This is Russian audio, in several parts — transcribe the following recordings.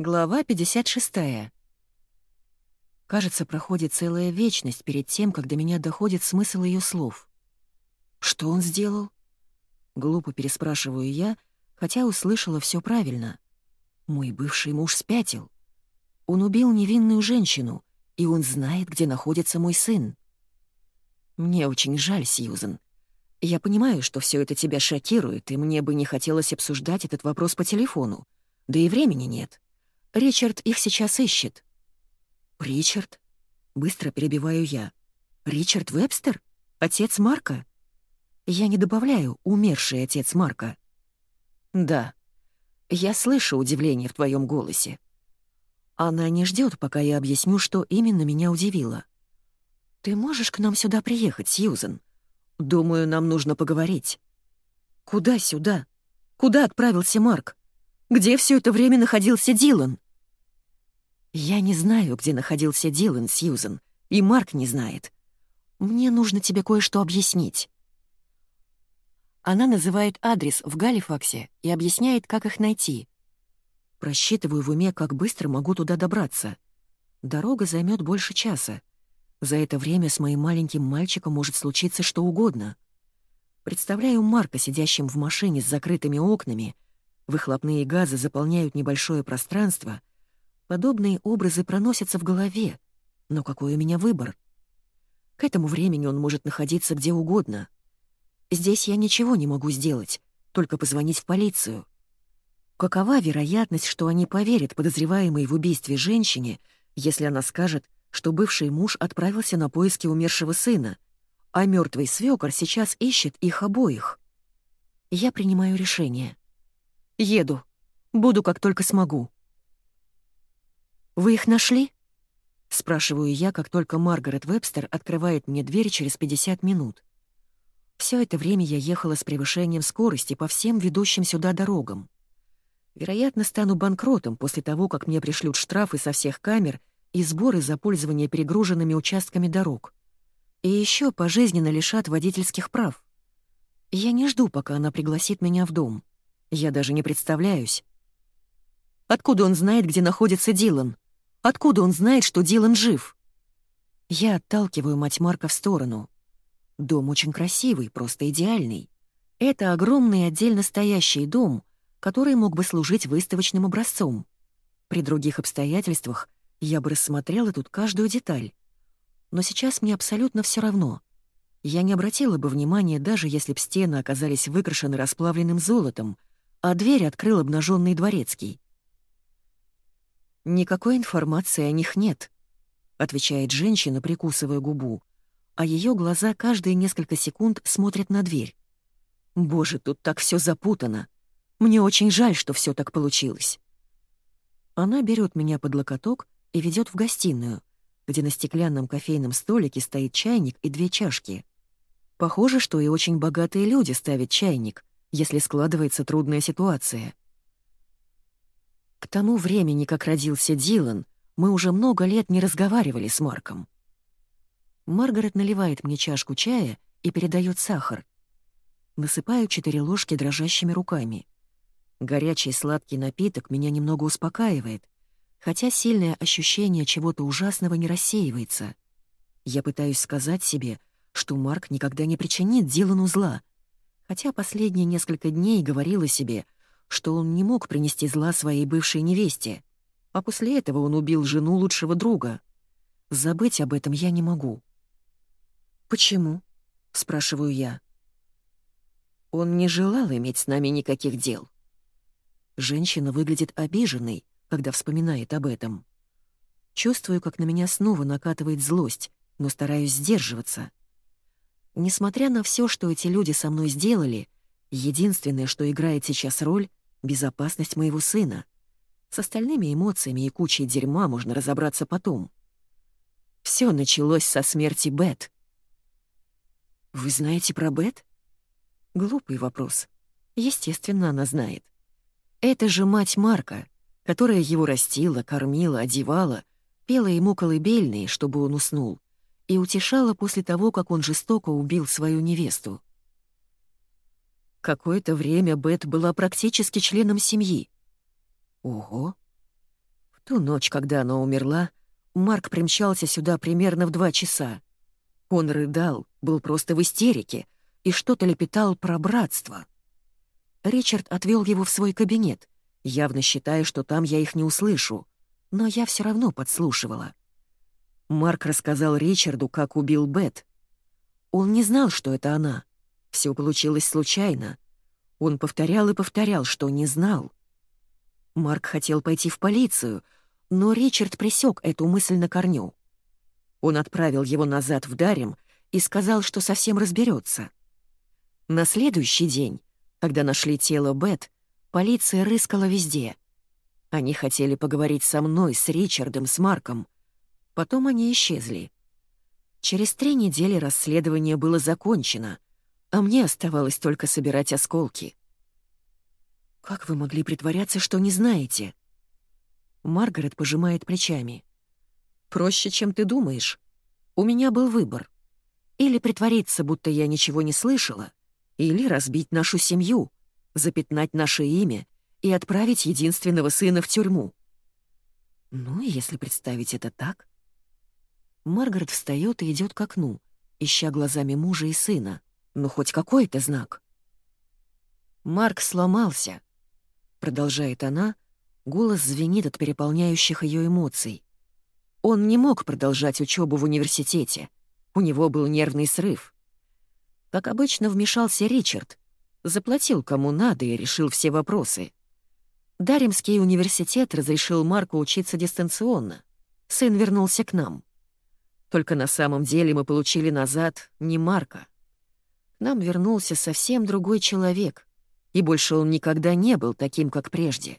Глава 56. Кажется, проходит целая вечность перед тем, как до меня доходит смысл ее слов. «Что он сделал?» Глупо переспрашиваю я, хотя услышала все правильно. Мой бывший муж спятил. Он убил невинную женщину, и он знает, где находится мой сын. Мне очень жаль, Сьюзен. Я понимаю, что все это тебя шокирует, и мне бы не хотелось обсуждать этот вопрос по телефону. Да и времени нет. Ричард их сейчас ищет». «Ричард?» — быстро перебиваю я. «Ричард Вебстер? Отец Марка?» Я не добавляю «умерший отец Марка». «Да. Я слышу удивление в твоем голосе. Она не ждет, пока я объясню, что именно меня удивило. Ты можешь к нам сюда приехать, Сьюзен? Думаю, нам нужно поговорить». «Куда сюда? Куда отправился Марк?» Где все это время находился Дилан?» «Я не знаю, где находился Дилан, Сьюзен, и Марк не знает. Мне нужно тебе кое-что объяснить». Она называет адрес в Галифаксе и объясняет, как их найти. Просчитываю в уме, как быстро могу туда добраться. Дорога займет больше часа. За это время с моим маленьким мальчиком может случиться что угодно. Представляю Марка, сидящим в машине с закрытыми окнами — Выхлопные газы заполняют небольшое пространство. Подобные образы проносятся в голове. Но какой у меня выбор? К этому времени он может находиться где угодно. Здесь я ничего не могу сделать, только позвонить в полицию. Какова вероятность, что они поверят подозреваемой в убийстве женщине, если она скажет, что бывший муж отправился на поиски умершего сына, а мертвый свекор сейчас ищет их обоих? Я принимаю решение. Еду. Буду, как только смогу». «Вы их нашли?» — спрашиваю я, как только Маргарет Вебстер открывает мне дверь через 50 минут. Все это время я ехала с превышением скорости по всем ведущим сюда дорогам. Вероятно, стану банкротом после того, как мне пришлют штрафы со всех камер и сборы за пользование перегруженными участками дорог. И еще пожизненно лишат водительских прав. Я не жду, пока она пригласит меня в дом. Я даже не представляюсь. Откуда он знает, где находится Дилан? Откуда он знает, что Дилан жив? Я отталкиваю мать Марка в сторону. Дом очень красивый, просто идеальный. Это огромный отдельно стоящий дом, который мог бы служить выставочным образцом. При других обстоятельствах я бы рассмотрела тут каждую деталь. Но сейчас мне абсолютно все равно. Я не обратила бы внимания, даже если б стены оказались выкрашены расплавленным золотом — а дверь открыл обнаженный дворецкий. «Никакой информации о них нет», — отвечает женщина, прикусывая губу, а ее глаза каждые несколько секунд смотрят на дверь. «Боже, тут так все запутано. Мне очень жаль, что все так получилось». Она берет меня под локоток и ведет в гостиную, где на стеклянном кофейном столике стоит чайник и две чашки. Похоже, что и очень богатые люди ставят чайник, если складывается трудная ситуация. К тому времени, как родился Дилан, мы уже много лет не разговаривали с Марком. Маргарет наливает мне чашку чая и передает сахар. Насыпаю четыре ложки дрожащими руками. Горячий сладкий напиток меня немного успокаивает, хотя сильное ощущение чего-то ужасного не рассеивается. Я пытаюсь сказать себе, что Марк никогда не причинит Дилану зла, хотя последние несколько дней говорила себе, что он не мог принести зла своей бывшей невесте, а после этого он убил жену лучшего друга. Забыть об этом я не могу. «Почему?» — спрашиваю я. «Он не желал иметь с нами никаких дел». Женщина выглядит обиженной, когда вспоминает об этом. Чувствую, как на меня снова накатывает злость, но стараюсь сдерживаться. Несмотря на все, что эти люди со мной сделали, единственное, что играет сейчас роль — безопасность моего сына. С остальными эмоциями и кучей дерьма можно разобраться потом. Все началось со смерти Бет. «Вы знаете про Бет?» Глупый вопрос. Естественно, она знает. Это же мать Марка, которая его растила, кормила, одевала, пела ему колыбельные, чтобы он уснул, и утешала после того, как он жестоко убил свою невесту. Какое-то время Бет была практически членом семьи. Ого! ту ночь, когда она умерла, Марк примчался сюда примерно в два часа. Он рыдал, был просто в истерике и что-то лепетал про братство. Ричард отвел его в свой кабинет, явно считая, что там я их не услышу, но я все равно подслушивала. Марк рассказал Ричарду, как убил Бет. Он не знал, что это она. Все получилось случайно. Он повторял и повторял, что не знал. Марк хотел пойти в полицию, но Ричард пресек эту мысль на корню. Он отправил его назад в Дарем и сказал, что совсем разберется. На следующий день, когда нашли тело Бет, полиция рыскала везде. Они хотели поговорить со мной, с Ричардом, с Марком. Потом они исчезли. Через три недели расследование было закончено, а мне оставалось только собирать осколки. «Как вы могли притворяться, что не знаете?» Маргарет пожимает плечами. «Проще, чем ты думаешь. У меня был выбор. Или притвориться, будто я ничего не слышала, или разбить нашу семью, запятнать наше имя и отправить единственного сына в тюрьму. Ну, если представить это так... Маргарет встает и идет к окну, ища глазами мужа и сына. Ну, хоть какой-то знак. «Марк сломался», — продолжает она, голос звенит от переполняющих ее эмоций. Он не мог продолжать учебу в университете. У него был нервный срыв. Как обычно, вмешался Ричард. Заплатил кому надо и решил все вопросы. Даримский университет разрешил Марку учиться дистанционно. Сын вернулся к нам. Только на самом деле мы получили назад не Марка. Нам вернулся совсем другой человек, и больше он никогда не был таким, как прежде.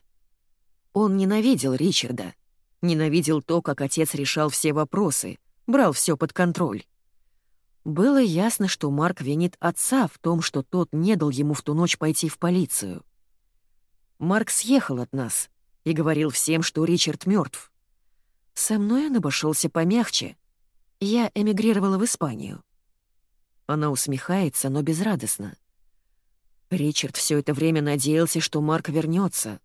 Он ненавидел Ричарда, ненавидел то, как отец решал все вопросы, брал все под контроль. Было ясно, что Марк винит отца в том, что тот не дал ему в ту ночь пойти в полицию. Марк съехал от нас и говорил всем, что Ричард мертв. Со мной он обошелся помягче. Я эмигрировала в Испанию. Она усмехается, но безрадостно. Ричард все это время надеялся, что Марк вернется.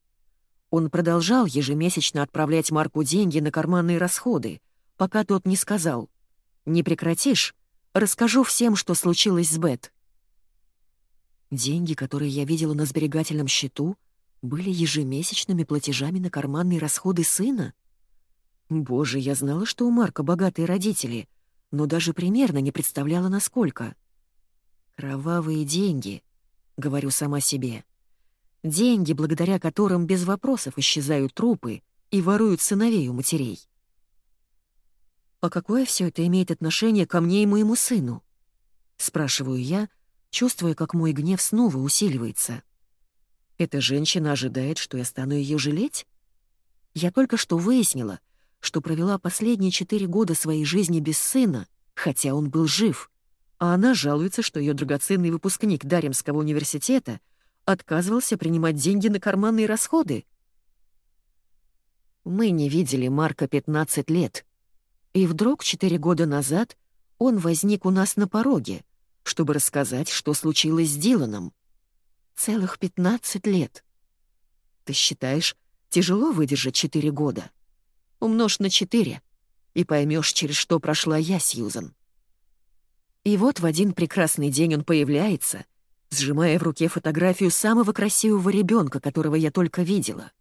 Он продолжал ежемесячно отправлять Марку деньги на карманные расходы, пока тот не сказал «Не прекратишь? Расскажу всем, что случилось с Бет». Деньги, которые я видела на сберегательном счету, были ежемесячными платежами на карманные расходы сына? Боже, я знала, что у Марка богатые родители, но даже примерно не представляла, насколько. «Кровавые деньги», — говорю сама себе. Деньги, благодаря которым без вопросов исчезают трупы и воруют сыновей у матерей. «А какое все это имеет отношение ко мне и моему сыну?» — спрашиваю я, чувствуя, как мой гнев снова усиливается. Эта женщина ожидает, что я стану ее жалеть? Я только что выяснила, что провела последние четыре года своей жизни без сына, хотя он был жив, а она жалуется, что ее драгоценный выпускник Даремского университета отказывался принимать деньги на карманные расходы. Мы не видели Марка 15 лет, и вдруг четыре года назад он возник у нас на пороге, чтобы рассказать, что случилось с Диланом. Целых пятнадцать лет. Ты считаешь, тяжело выдержать четыре года? Умножь на четыре, и поймешь, через что прошла я, Сьюзан. И вот в один прекрасный день он появляется, сжимая в руке фотографию самого красивого ребенка, которого я только видела.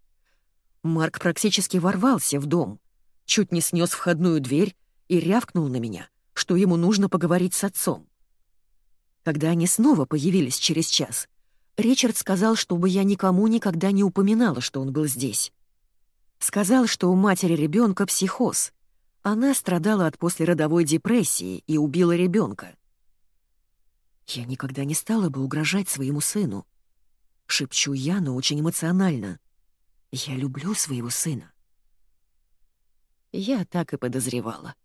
Марк практически ворвался в дом, чуть не снес входную дверь и рявкнул на меня, что ему нужно поговорить с отцом. Когда они снова появились через час, Ричард сказал, чтобы я никому никогда не упоминала, что он был здесь. Сказал, что у матери ребенка психоз. Она страдала от послеродовой депрессии и убила ребенка. Я никогда не стала бы угрожать своему сыну. Шепчу я, но очень эмоционально. Я люблю своего сына. Я так и подозревала.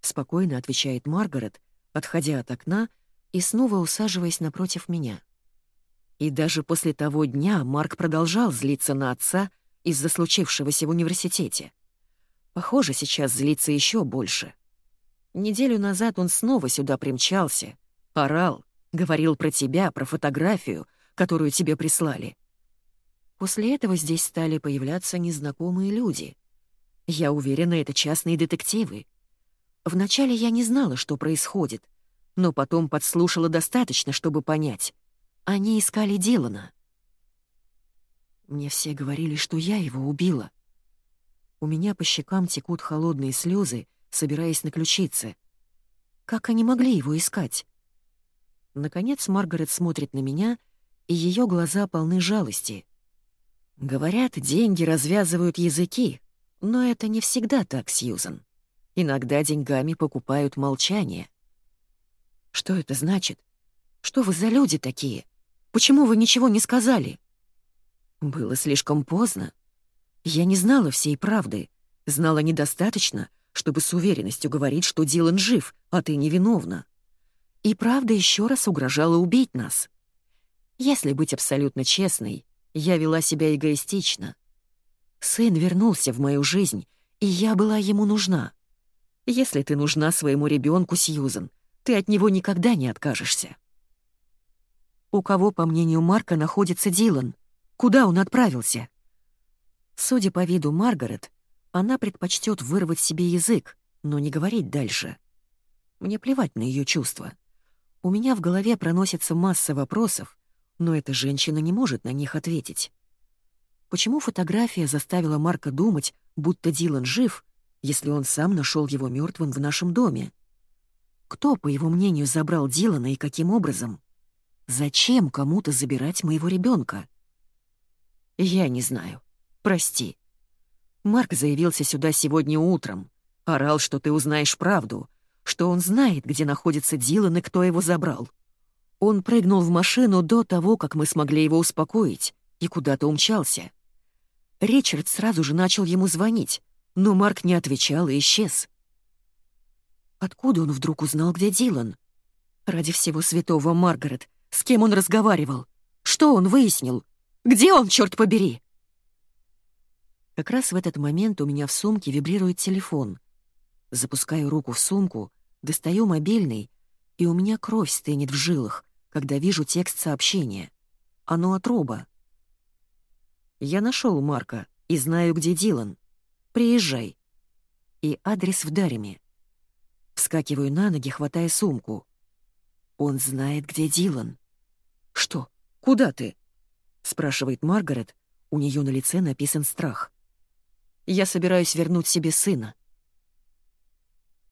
Спокойно отвечает Маргарет, отходя от окна и снова усаживаясь напротив меня. И даже после того дня Марк продолжал злиться на отца из-за случившегося в университете. Похоже, сейчас злится еще больше. Неделю назад он снова сюда примчался, орал, говорил про тебя, про фотографию, которую тебе прислали. После этого здесь стали появляться незнакомые люди. Я уверена, это частные детективы. Вначале я не знала, что происходит, но потом подслушала достаточно, чтобы понять. Они искали Дилана. Мне все говорили, что я его убила. У меня по щекам текут холодные слезы, собираясь на ключице. Как они могли его искать? Наконец Маргарет смотрит на меня, и ее глаза полны жалости. Говорят, деньги развязывают языки, но это не всегда так, Сьюзан. Иногда деньгами покупают молчание. Что это значит? Что вы за люди такие? Почему вы ничего не сказали? Было слишком поздно. Я не знала всей правды, знала недостаточно, чтобы с уверенностью говорить, что Дилан жив, а ты невиновна. И правда еще раз угрожала убить нас. Если быть абсолютно честной, я вела себя эгоистично. Сын вернулся в мою жизнь, и я была ему нужна. Если ты нужна своему ребенку, Сьюзен, ты от него никогда не откажешься. У кого, по мнению Марка, находится Дилан? Куда он отправился? Судя по виду Маргарет, она предпочтет вырвать себе язык, но не говорить дальше. Мне плевать на ее чувства. У меня в голове проносится масса вопросов, но эта женщина не может на них ответить. Почему фотография заставила Марка думать, будто Дилан жив, если он сам нашел его мертвым в нашем доме? Кто, по его мнению, забрал Дилана и каким образом? Зачем кому-то забирать моего ребенка? Я не знаю. Прости. Марк заявился сюда сегодня утром. Орал, что ты узнаешь правду, что он знает, где находится Дилан и кто его забрал. Он прыгнул в машину до того, как мы смогли его успокоить, и куда-то умчался. Ричард сразу же начал ему звонить, но Марк не отвечал и исчез. Откуда он вдруг узнал, где Дилан? Ради всего святого, Маргарет, с кем он разговаривал? Что он выяснил? Где он, черт побери? Как раз в этот момент у меня в сумке вибрирует телефон. Запускаю руку в сумку, достаю мобильный, и у меня кровь стынет в жилах, когда вижу текст сообщения. Оно от Роба. «Я нашел Марка и знаю, где Дилан. Приезжай». И адрес в Дареме. Вскакиваю на ноги, хватая сумку. Он знает, где Дилан. «Что? Куда ты?» — спрашивает Маргарет. У нее на лице написан страх. «Я собираюсь вернуть себе сына»,